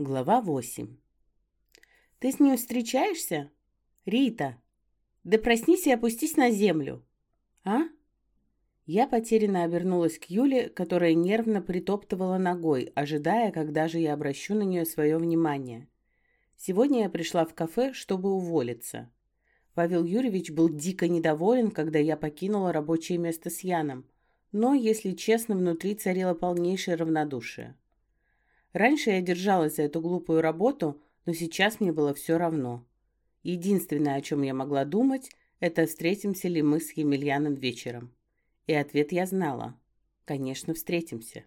Глава 8. «Ты с ним встречаешься? Рита, да проснись и опустись на землю!» «А?» Я потерянно обернулась к Юле, которая нервно притоптывала ногой, ожидая, когда же я обращу на нее свое внимание. Сегодня я пришла в кафе, чтобы уволиться. Павел Юрьевич был дико недоволен, когда я покинула рабочее место с Яном, но, если честно, внутри царило полнейшее равнодушие. Раньше я держалась за эту глупую работу, но сейчас мне было все равно. Единственное, о чем я могла думать, это встретимся ли мы с Емельяном вечером. И ответ я знала. Конечно, встретимся.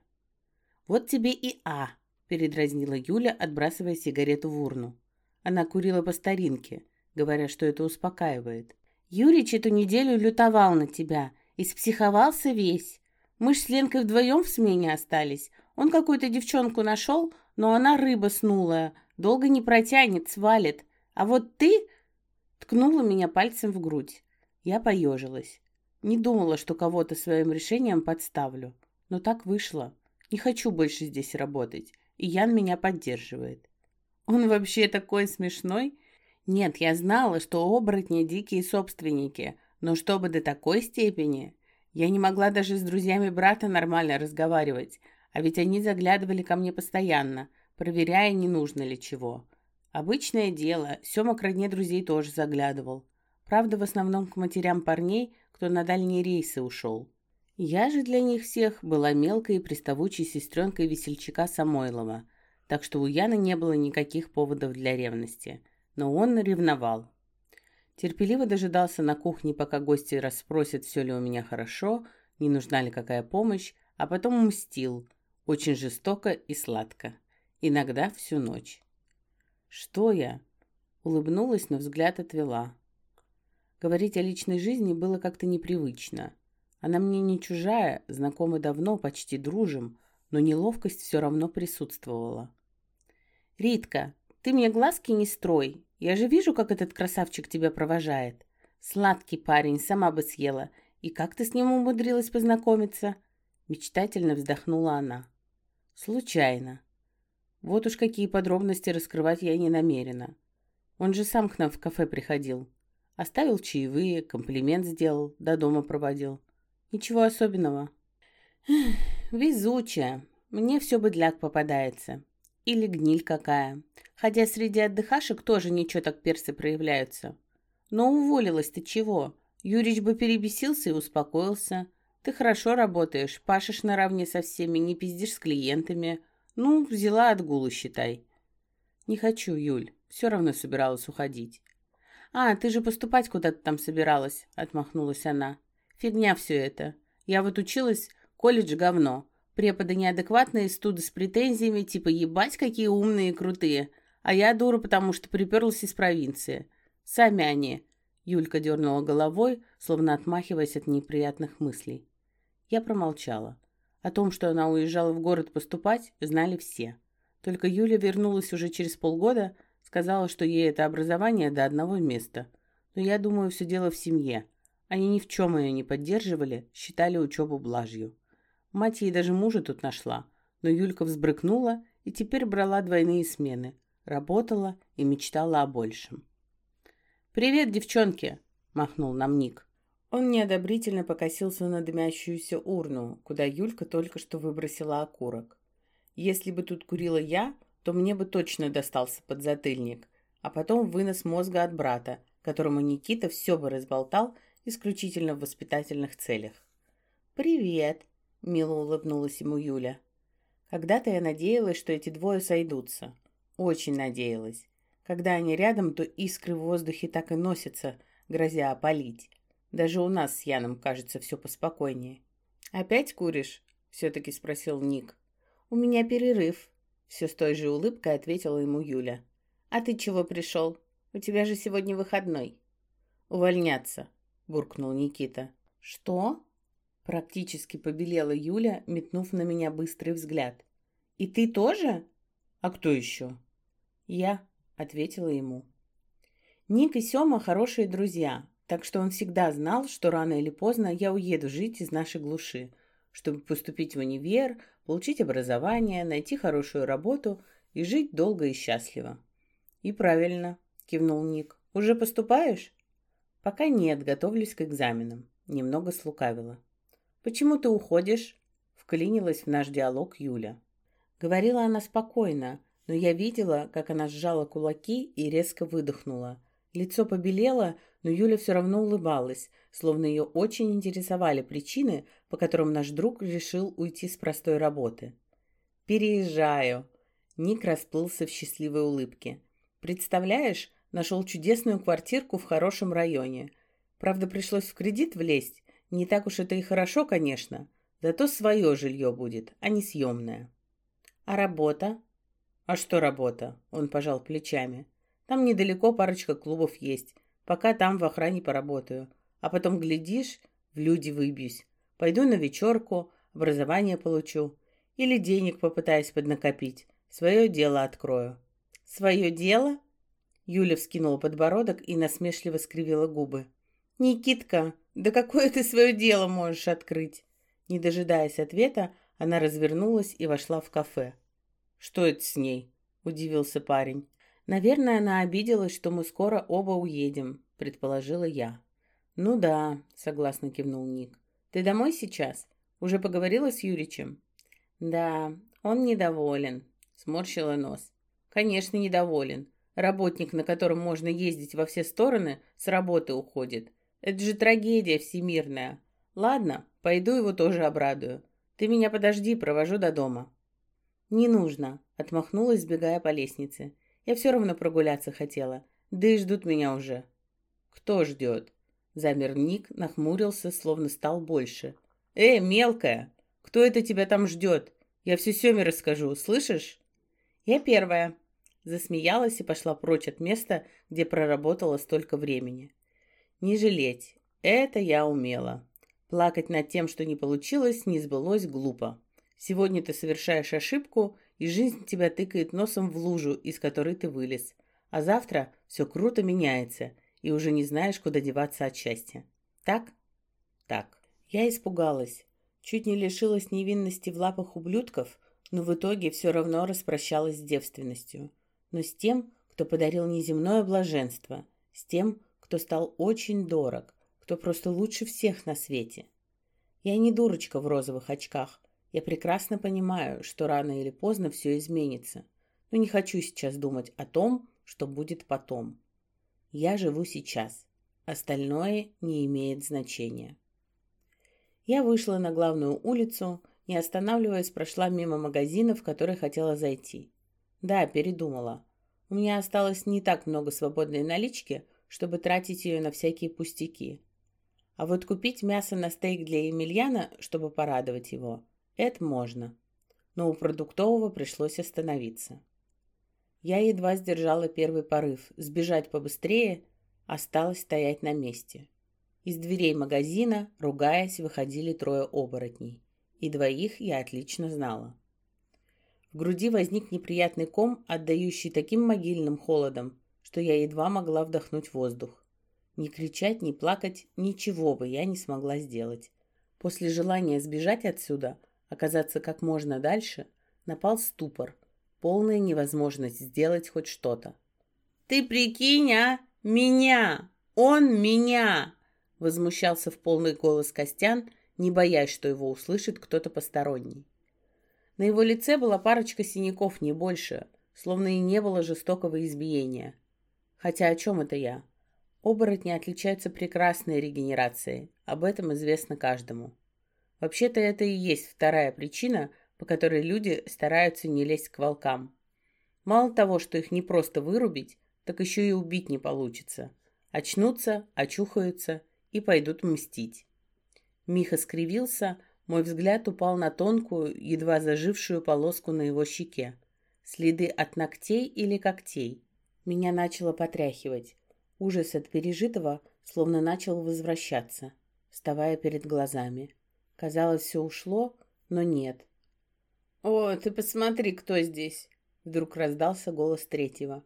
«Вот тебе и А», — передразнила Юля, отбрасывая сигарету в урну. Она курила по старинке, говоря, что это успокаивает. «Юрич эту неделю лютовал на тебя, и спсиховался весь. Мы ж с Ленкой вдвоем в смене остались, он какую-то девчонку нашел, но она рыба снулая, долго не протянет, свалит. А вот ты...» Ткнула меня пальцем в грудь. Я поежилась. Не думала, что кого-то своим решением подставлю. Но так вышло. Не хочу больше здесь работать. И Ян меня поддерживает. Он вообще такой смешной? Нет, я знала, что оборотни дикие собственники. Но чтобы до такой степени... Я не могла даже с друзьями брата нормально разговаривать. А ведь они заглядывали ко мне постоянно, проверяя, не нужно ли чего. Обычное дело, Сёма к родне друзей тоже заглядывал. Правда, в основном к матерям парней, кто на дальние рейсы ушел. Я же для них всех была мелкой и приставучей сестренкой весельчака Самойлова, так что у Яны не было никаких поводов для ревности. Но он ревновал. Терпеливо дожидался на кухне, пока гости расспросят, все ли у меня хорошо, не нужна ли какая помощь, а потом мстил – очень жестоко и сладко. Иногда всю ночь. «Что я?» Улыбнулась, но взгляд отвела. Говорить о личной жизни было как-то непривычно. Она мне не чужая, знакомы давно, почти дружим, но неловкость все равно присутствовала. «Ритка, ты мне глазки не строй. Я же вижу, как этот красавчик тебя провожает. Сладкий парень, сама бы съела. И как ты с ним умудрилась познакомиться?» Мечтательно вздохнула она. Случайно. Вот уж какие подробности раскрывать я не намерена. Он же сам к нам в кафе приходил. Оставил чаевые, комплимент сделал, до дома проводил. Ничего особенного. Везучая. Мне все быдляк попадается. Или гниль какая. Хотя среди отдыхашек тоже ничего так персы проявляются. Но уволилась ты чего? Юрич бы перебесился и успокоился. Ты хорошо работаешь, пашешь наравне со всеми, не пиздишь с клиентами. Ну, взяла отгулу, считай. Не хочу, Юль. Все равно собиралась уходить. А, ты же поступать куда-то там собиралась, отмахнулась она. Фигня все это. Я вот училась, колледж говно. Преподы неадекватные, студы с претензиями, типа ебать, какие умные и крутые. А я дура, потому что приперлась из провинции. Сами они. Юлька дернула головой, словно отмахиваясь от неприятных мыслей. Я промолчала. О том, что она уезжала в город поступать, знали все. Только Юля вернулась уже через полгода, сказала, что ей это образование до одного места. Но я думаю, все дело в семье. Они ни в чем ее не поддерживали, считали учебу блажью. Мать ей даже мужа тут нашла, но Юлька взбрыкнула и теперь брала двойные смены. Работала и мечтала о большем. «Привет, девчонки!» – махнул нам Ник. Он неодобрительно покосился на дымящуюся урну, куда Юлька только что выбросила окурок. Если бы тут курила я, то мне бы точно достался подзатыльник, а потом вынос мозга от брата, которому Никита все бы разболтал исключительно в воспитательных целях. «Привет!» — мило улыбнулась ему Юля. Когда-то я надеялась, что эти двое сойдутся. Очень надеялась. Когда они рядом, то искры в воздухе так и носятся, грозя опалить. Даже у нас с Яном, кажется, все поспокойнее. «Опять куришь?» — все-таки спросил Ник. «У меня перерыв», — все с той же улыбкой ответила ему Юля. «А ты чего пришел? У тебя же сегодня выходной». «Увольняться», — буркнул Никита. «Что?» Практически побелела Юля, метнув на меня быстрый взгляд. «И ты тоже?» «А кто еще?» «Я», — ответила ему. Ник и Сема хорошие друзья, так что он всегда знал, что рано или поздно я уеду жить из нашей глуши, чтобы поступить в универ, получить образование, найти хорошую работу и жить долго и счастливо. И правильно, кивнул Ник. Уже поступаешь? Пока нет, готовлюсь к экзаменам. Немного слукавила. Почему ты уходишь? Вклинилась в наш диалог Юля. Говорила она спокойно, но я видела, как она сжала кулаки и резко выдохнула. Лицо побелело, но Юля все равно улыбалась, словно ее очень интересовали причины, по которым наш друг решил уйти с простой работы. «Переезжаю!» Ник расплылся в счастливой улыбке. «Представляешь, нашел чудесную квартирку в хорошем районе. Правда, пришлось в кредит влезть. Не так уж это и хорошо, конечно. Зато свое жилье будет, а не съемное». «А работа?» «А что работа?» Он пожал плечами. «Там недалеко парочка клубов есть. Пока там в охране поработаю. А потом, глядишь, в люди выбьюсь. Пойду на вечерку, образование получу. Или денег попытаюсь поднакопить. Свое дело открою». «Свое дело?» Юля вскинула подбородок и насмешливо скривила губы. «Никитка, да какое ты свое дело можешь открыть?» Не дожидаясь ответа, она развернулась и вошла в кафе. «Что это с ней?» – удивился парень. «Наверное, она обиделась, что мы скоро оба уедем», — предположила я. «Ну да», — согласно кивнул Ник. «Ты домой сейчас? Уже поговорила с Юричем?» «Да, он недоволен», — сморщила нос. «Конечно, недоволен. Работник, на котором можно ездить во все стороны, с работы уходит. Это же трагедия всемирная. Ладно, пойду его тоже обрадую. Ты меня подожди, провожу до дома». «Не нужно», — отмахнулась, сбегая по лестнице. Я все равно прогуляться хотела. Да и ждут меня уже. Кто ждет? Замер Ник, нахмурился, словно стал больше. Эй, мелкая! Кто это тебя там ждет? Я все Семе расскажу, слышишь? Я первая. Засмеялась и пошла прочь от места, где проработала столько времени. Не жалеть. Это я умела. Плакать над тем, что не получилось, не сбылось глупо. Сегодня ты совершаешь ошибку, и жизнь тебя тыкает носом в лужу, из которой ты вылез. А завтра все круто меняется, и уже не знаешь, куда деваться от счастья. Так? Так. Я испугалась. Чуть не лишилась невинности в лапах ублюдков, но в итоге все равно распрощалась с девственностью. Но с тем, кто подарил неземное блаженство, с тем, кто стал очень дорог, кто просто лучше всех на свете. Я не дурочка в розовых очках, я прекрасно понимаю, что рано или поздно все изменится, но не хочу сейчас думать о том, что будет потом. Я живу сейчас. Остальное не имеет значения. Я вышла на главную улицу, не останавливаясь, прошла мимо магазина, в который хотела зайти. Да, передумала. У меня осталось не так много свободной налички, чтобы тратить ее на всякие пустяки. А вот купить мясо на стейк для Емельяна, чтобы порадовать его, это можно. Но у продуктового пришлось остановиться. Я едва сдержала первый порыв. Сбежать побыстрее, осталось стоять на месте. Из дверей магазина, ругаясь, выходили трое оборотней. И двоих я отлично знала. В груди возник неприятный ком, отдающий таким могильным холодом, что я едва могла вдохнуть воздух. Ни кричать, ни плакать, ничего бы я не смогла сделать. После желания сбежать отсюда – оказаться как можно дальше, напал ступор, полная невозможность сделать хоть что-то. «Ты прикинь, а? Меня! Он меня!» Возмущался в полный голос Костян, не боясь, что его услышит кто-то посторонний. На его лице была парочка синяков, не больше, словно и не было жестокого избиения. Хотя о чем это я? Оборотни отличаются прекрасной регенерацией, об этом известно каждому. Вообще-то это и есть вторая причина, по которой люди стараются не лезть к волкам. Мало того, что их не просто вырубить, так еще и убить не получится. Очнутся, очухаются и пойдут мстить. Миха скривился, мой взгляд упал на тонкую, едва зажившую полоску на его щеке. Следы от ногтей или когтей. Меня начало потряхивать. Ужас от пережитого словно начал возвращаться, вставая перед глазами. Казалось, все ушло, но нет. «О, ты посмотри, кто здесь!» Вдруг раздался голос третьего.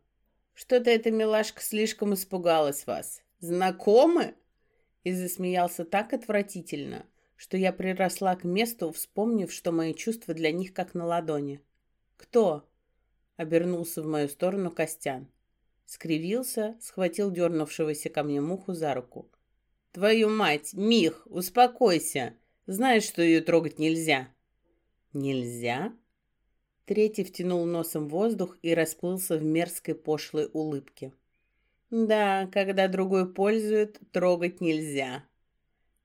«Что-то эта милашка слишком испугалась вас. Знакомы?» И засмеялся так отвратительно, что я приросла к месту, вспомнив, что мои чувства для них как на ладони. «Кто?» Обернулся в мою сторону Костян. Скривился, схватил дернувшегося ко мне муху за руку. «Твою мать! Мих, успокойся! Знаешь, что ее трогать нельзя!» «Нельзя?» Третий втянул носом воздух и расплылся в мерзкой пошлой улыбке. «Да, когда другой пользует, трогать нельзя.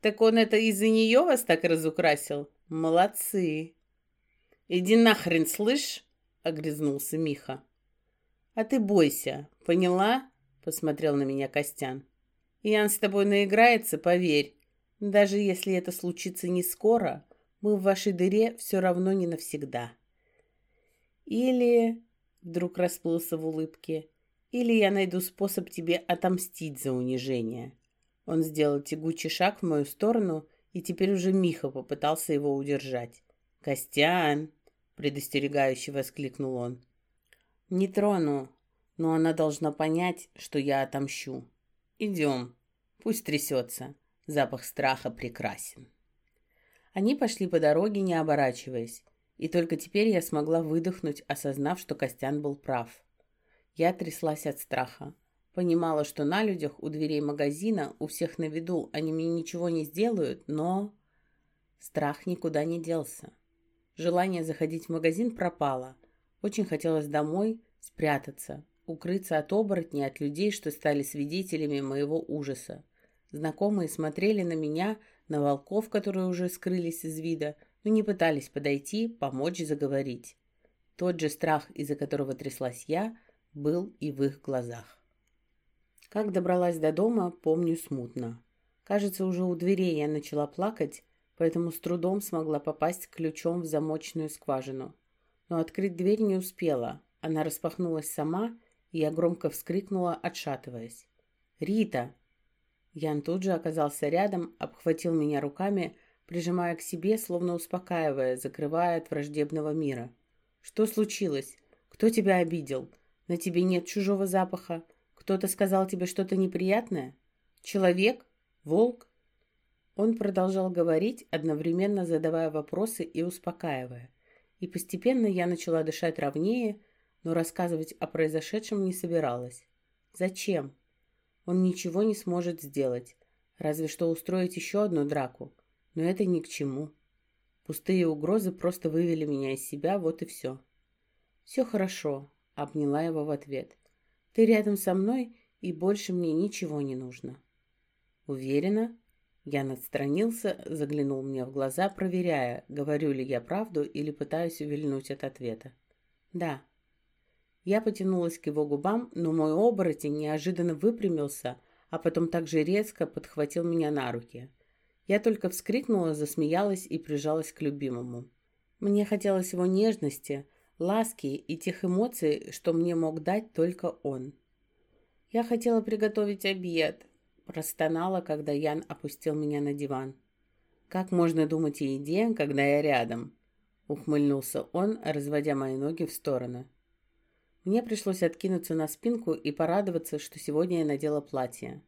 Так он это из-за нее вас так разукрасил? Молодцы!» «Иди нахрен, слышь!» — огрызнулся Миха. «А ты бойся, поняла?» — посмотрел на меня Костян. «Ян с тобой наиграется, поверь. Даже если это случится не скоро, мы в вашей дыре все равно не навсегда». Или... Вдруг расплылся в улыбке. Или я найду способ тебе отомстить за унижение. Он сделал тягучий шаг в мою сторону, и теперь уже Миха попытался его удержать. «Костян!» — предостерегающе воскликнул он. «Не трону, но она должна понять, что я отомщу. Идем, пусть трясется. Запах страха прекрасен». Они пошли по дороге, не оборачиваясь. И только теперь я смогла выдохнуть, осознав, что Костян был прав. Я тряслась от страха. Понимала, что на людях, у дверей магазина, у всех на виду, они мне ничего не сделают, но... Страх никуда не делся. Желание заходить в магазин пропало. Очень хотелось домой спрятаться, укрыться от оборотней, от людей, что стали свидетелями моего ужаса. Знакомые смотрели на меня, на волков, которые уже скрылись из вида, но не пытались подойти, помочь заговорить. Тот же страх, из-за которого тряслась я, был и в их глазах. Как добралась до дома, помню смутно. Кажется, уже у дверей я начала плакать, поэтому с трудом смогла попасть ключом в замочную скважину. Но открыть дверь не успела. Она распахнулась сама, и я громко вскрикнула, отшатываясь. «Рита!» Ян тут же оказался рядом, обхватил меня руками, прижимая к себе, словно успокаивая, закрывая от враждебного мира. «Что случилось? Кто тебя обидел? На тебе нет чужого запаха? Кто-то сказал тебе что-то неприятное? Человек? Волк?» Он продолжал говорить, одновременно задавая вопросы и успокаивая. И постепенно я начала дышать ровнее, но рассказывать о произошедшем не собиралась. Зачем? Он ничего не сможет сделать, разве что устроить еще одну драку но это ни к чему. Пустые угрозы просто вывели меня из себя, вот и все. «Все хорошо», — обняла его в ответ. «Ты рядом со мной, и больше мне ничего не нужно». «Уверена?» Я отстранился, заглянул мне в глаза, проверяя, говорю ли я правду или пытаюсь увильнуть от ответа. «Да». Я потянулась к его губам, но мой оборотень неожиданно выпрямился, а потом также резко подхватил меня на руки. Я только вскрикнула, засмеялась и прижалась к любимому. Мне хотелось его нежности, ласки и тех эмоций, что мне мог дать только он. Я хотела приготовить обед, простонала, когда Ян опустил меня на диван. Как можно думать о еде, когда я рядом? Ухмыльнулся он, разводя мои ноги в стороны. Мне пришлось откинуться на спинку и порадоваться, что сегодня я надела платье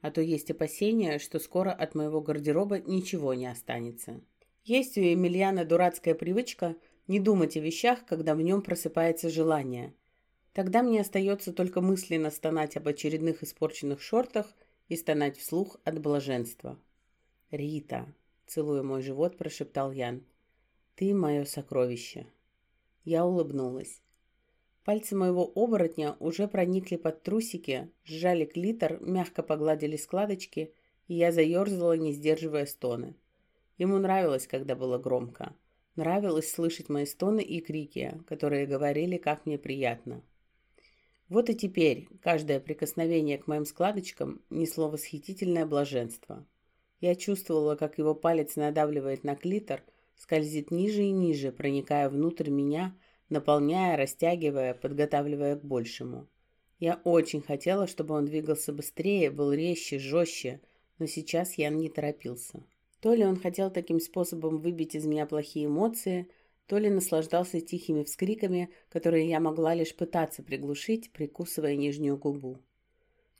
а то есть опасения, что скоро от моего гардероба ничего не останется. Есть у Емельяна дурацкая привычка не думать о вещах, когда в нем просыпается желание. Тогда мне остается только мысленно стонать об очередных испорченных шортах и стонать вслух от блаженства. «Рита», — целуя мой живот, прошептал Ян, — «ты мое сокровище». Я улыбнулась. Пальцы моего оборотня уже проникли под трусики, сжали клитор, мягко погладили складочки, и я заерзала, не сдерживая стоны. Ему нравилось, когда было громко. Нравилось слышать мои стоны и крики, которые говорили, как мне приятно. Вот и теперь каждое прикосновение к моим складочкам несло восхитительное блаженство. Я чувствовала, как его палец надавливает на клитор, скользит ниже и ниже, проникая внутрь меня, наполняя, растягивая, подготавливая к большему. Я очень хотела, чтобы он двигался быстрее, был резче, жестче, но сейчас я не торопился. То ли он хотел таким способом выбить из меня плохие эмоции, то ли наслаждался тихими вскриками, которые я могла лишь пытаться приглушить, прикусывая нижнюю губу.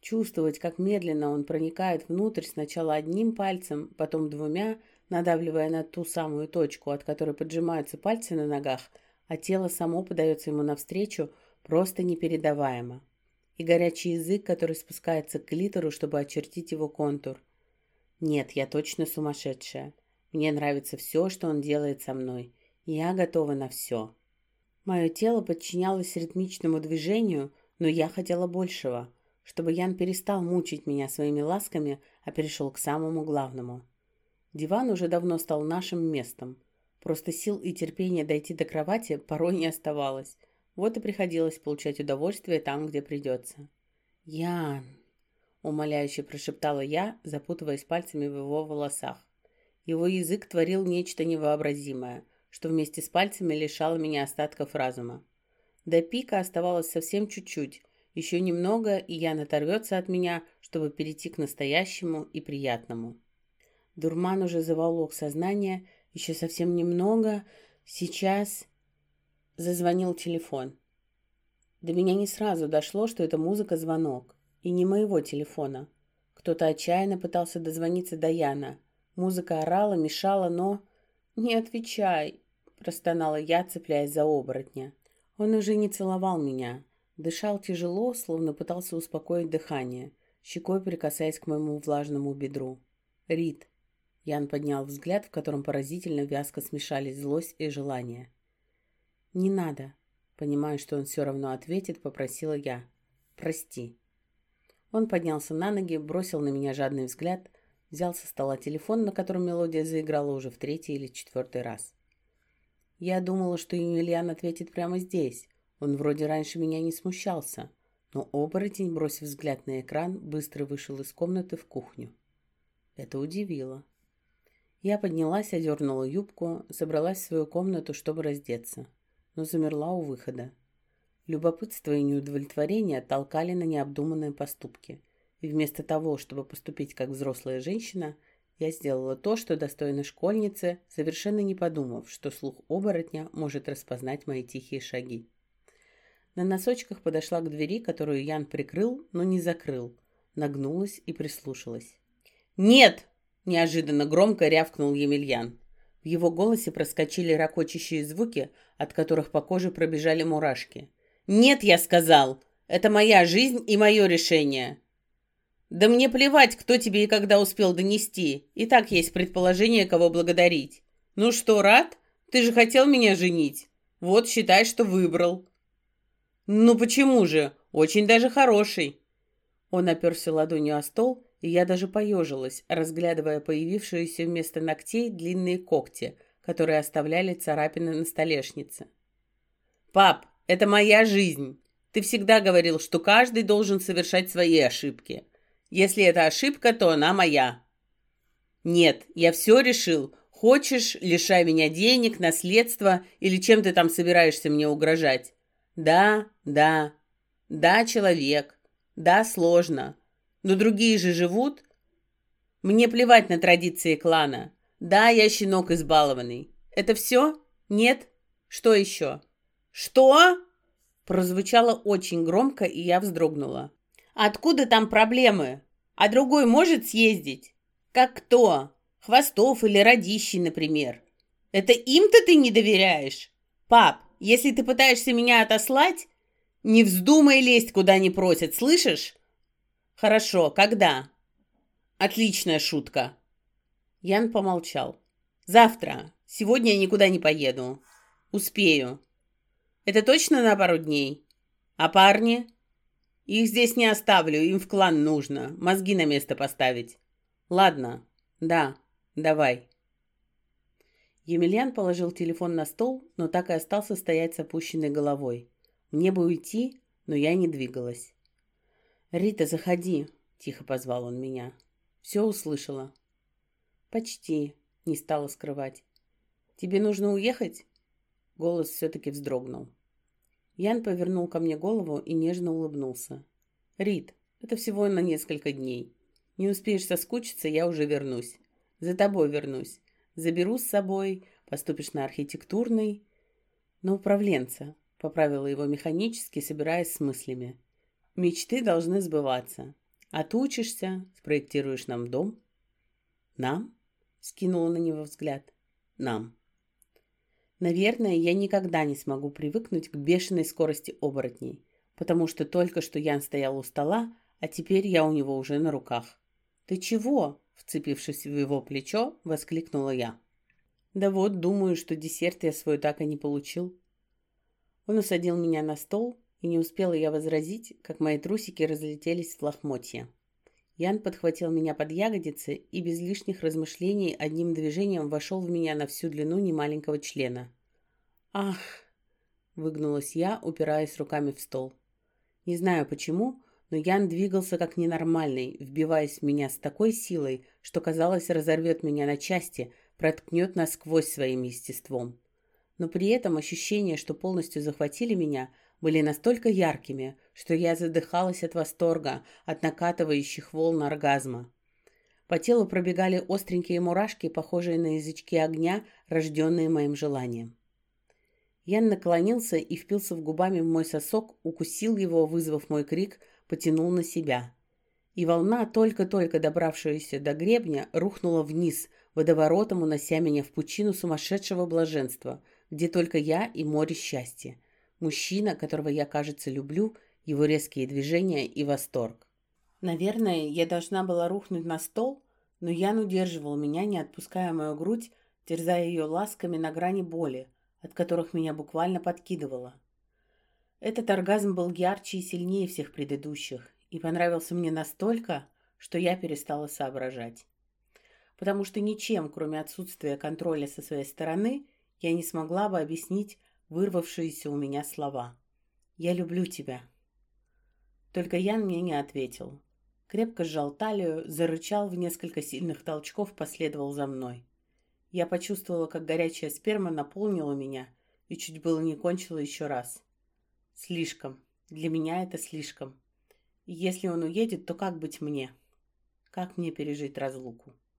Чувствовать, как медленно он проникает внутрь сначала одним пальцем, потом двумя, надавливая на ту самую точку, от которой поджимаются пальцы на ногах – а тело само подается ему навстречу просто непередаваемо. И горячий язык, который спускается к клитору, чтобы очертить его контур. Нет, я точно сумасшедшая. Мне нравится все, что он делает со мной. Я готова на все. Мое тело подчинялось ритмичному движению, но я хотела большего, чтобы Ян перестал мучить меня своими ласками, а перешел к самому главному. Диван уже давно стал нашим местом. Просто сил и терпения дойти до кровати порой не оставалось. Вот и приходилось получать удовольствие там, где придется. «Ян!» — умоляюще прошептала я, запутываясь пальцами в его волосах. Его язык творил нечто невообразимое — что вместе с пальцами лишало меня остатков разума. До пика оставалось совсем чуть-чуть, еще немного, и Ян оторвется от меня, чтобы перейти к настоящему и приятному. Дурман уже заволок сознание, еще совсем немного. Сейчас зазвонил телефон. До меня не сразу дошло, что это музыка-звонок, и не моего телефона. Кто-то отчаянно пытался дозвониться до Яна. Музыка орала, мешала, но... «Не отвечай!» – простонала я, цепляясь за оборотня. Он уже не целовал меня. Дышал тяжело, словно пытался успокоить дыхание, щекой прикасаясь к моему влажному бедру. «Рит!» Ян поднял взгляд, в котором поразительно вязко смешались злость и желание. «Не надо!» Понимая, что он все равно ответит, попросила я. «Прости!» Он поднялся на ноги, бросил на меня жадный взгляд, Взял со стола телефон, на котором мелодия заиграла уже в третий или четвертый раз. Я думала, что Емельян ответит прямо здесь. Он вроде раньше меня не смущался. Но оборотень, бросив взгляд на экран, быстро вышел из комнаты в кухню. Это удивило. Я поднялась, одернула юбку, собралась в свою комнату, чтобы раздеться, но замерла у выхода. Любопытство и неудовлетворение толкали на необдуманные поступки. И вместо того, чтобы поступить как взрослая женщина, я сделала то, что достойно школьницы, совершенно не подумав, что слух оборотня может распознать мои тихие шаги. На носочках подошла к двери, которую Ян прикрыл, но не закрыл. Нагнулась и прислушалась. «Нет!» – неожиданно громко рявкнул Емельян. В его голосе проскочили ракочащие звуки, от которых по коже пробежали мурашки. «Нет, я сказал! Это моя жизнь и мое решение!» Да мне плевать, кто тебе и когда успел донести. И так есть предположение, кого благодарить. Ну что, рад? Ты же хотел меня женить. Вот, считай, что выбрал. Ну почему же? Очень даже хороший. Он оперся ладонью о стол, и я даже поежилась, разглядывая появившиеся вместо ногтей длинные когти, которые оставляли царапины на столешнице. «Пап, это моя жизнь. Ты всегда говорил, что каждый должен совершать свои ошибки. Если это ошибка, то она моя. Нет, я все решил. Хочешь, лишай меня денег, наследства или чем ты там собираешься мне угрожать. Да, да, да, человек. Да, сложно. Но другие же живут. Мне плевать на традиции клана. Да, я щенок избалованный. Это все? Нет? Что еще? Что? Прозвучало очень громко, и я вздрогнула. Откуда там проблемы? А другой может съездить? Как кто? Хвостов или Радищи, например. Это им-то ты не доверяешь? Пап, если ты пытаешься меня отослать, не вздумай лезть, куда не просят, слышишь? Хорошо, когда? Отличная шутка. Ян помолчал. Завтра. Сегодня я никуда не поеду. Успею. Это точно на пару дней? А парни? Их здесь не оставлю, им в клан нужно. Мозги на место поставить. Ладно. Да, давай. Емельян положил телефон на стол, но так и остался стоять с опущенной головой. Мне бы уйти, но я не двигалась. «Рита, заходи», — тихо позвал он меня. «Все услышала». «Почти», — не стала скрывать. «Тебе нужно уехать?» Голос все-таки вздрогнул. Ян повернул ко мне голову и нежно улыбнулся. «Рит, это всего на несколько дней. Не успеешь соскучиться, я уже вернусь. За тобой вернусь. Заберу с собой, поступишь на архитектурный...» «На управленца», — поправила его механически, собираясь с мыслями. «Мечты должны сбываться. Отучишься, спроектируешь нам дом». «Нам?» — скинула на него взгляд. «Нам». Наверное, я никогда не смогу привыкнуть к бешеной скорости оборотней, потому что только что Ян стоял у стола, а теперь я у него уже на руках. «Ты чего?» – вцепившись в его плечо, воскликнула я. «Да вот, думаю, что десерт я свой так и не получил». Он усадил меня на стол, и не успела я возразить, как мои трусики разлетелись в лохмотья. Ян подхватил меня под ягодицы и без лишних размышлений одним движением вошел в меня на всю длину немаленького члена. «Ах!» — выгнулась я, упираясь руками в стол. Не знаю почему, но Ян двигался как ненормальный, вбиваясь в меня с такой силой, что, казалось, разорвет меня на части, проткнет насквозь своим естеством. Но при этом ощущения, что полностью захватили меня, были настолько яркими, что я задыхалась от восторга, от накатывающих волн оргазма. По телу пробегали остренькие мурашки, похожие на язычки огня, рожденные моим желанием. Ян наклонился и впился в губами в мой сосок, укусил его, вызвав мой крик, потянул на себя. И волна, только-только добравшаяся до гребня, рухнула вниз, водоворотом унося меня в пучину сумасшедшего блаженства, где только я и море счастья. Мужчина, которого я, кажется, люблю, его резкие движения и восторг. Наверное, я должна была рухнуть на стол, но Ян удерживал меня, не отпуская мою грудь, терзая ее ласками на грани боли, от которых меня буквально подкидывало. Этот оргазм был ярче и сильнее всех предыдущих и понравился мне настолько, что я перестала соображать. Потому что ничем, кроме отсутствия контроля со своей стороны, я не смогла бы объяснить вырвавшиеся у меня слова. «Я люблю тебя». Только Ян мне не ответил. Крепко сжал талию, зарычал в несколько сильных толчков, последовал за мной. Я почувствовала, как горячая сперма наполнила меня и чуть было не кончила еще раз. Слишком. Для меня это слишком. И если он уедет, то как быть мне? Как мне пережить разлуку?